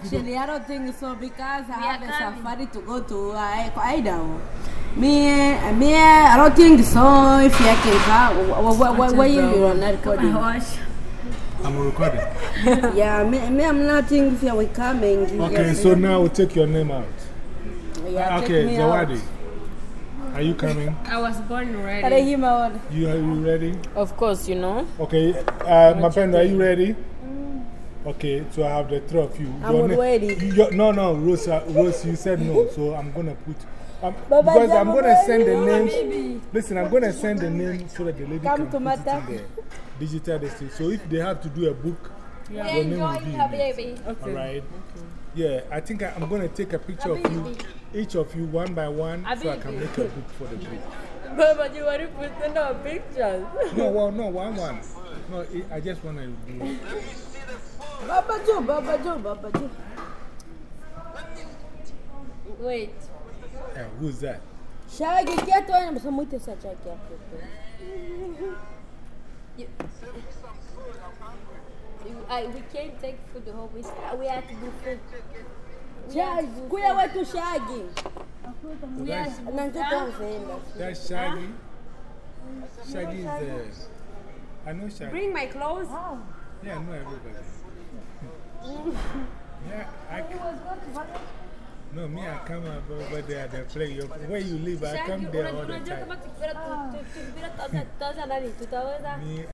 Actually, I don't think so because I We have are a safari to go to uh, Idaho. Me, me, I don't think so. If you can, why, why, why you are not recording? I'm recording. yeah, me, me, I'm not thinking if you are coming. Okay, Yes, so now we'll take your name out. yeah, okay, me out. Zawadi. Are you coming? I was born Are ready. you out? You are you ready? Of course, you know. Okay, uh, Mapendo, are you ready? Okay, so I have the three of you. I'm Your ready. your- no, no, Rose, Rose, you said no, so I'm going to put. Um, Baba because I'm going to send the baby. names. Listen, I'm going to send the name so that the lady Come can to put it in the digital display. So if they have to do a book, yeah. your name will be in it. baby. All right. Yeah, I think I, I'm going to take a picture of you, each of you one by one, so I can make a book for the book. But you already put our pictures. No, well, no, one, one. No, it, I just want to do it. Baba Joe, Baba Joe, Baba Joe. Wait. Uh, who's that? Shaggy, get one. I'm so much to such a cat. I, we can't take food the whole week. We have to do food. Shaggy, kuya wetu Shaggy. So that's, Na mtoto mzima. that's Shaggy. Shaggy is the. I know Shaggy. Bring my clothes. Yeah, I know everybody. yeah, I. No, me, I come up over there at the play. Your- Where you live, I come there all the time. Hmm. Me,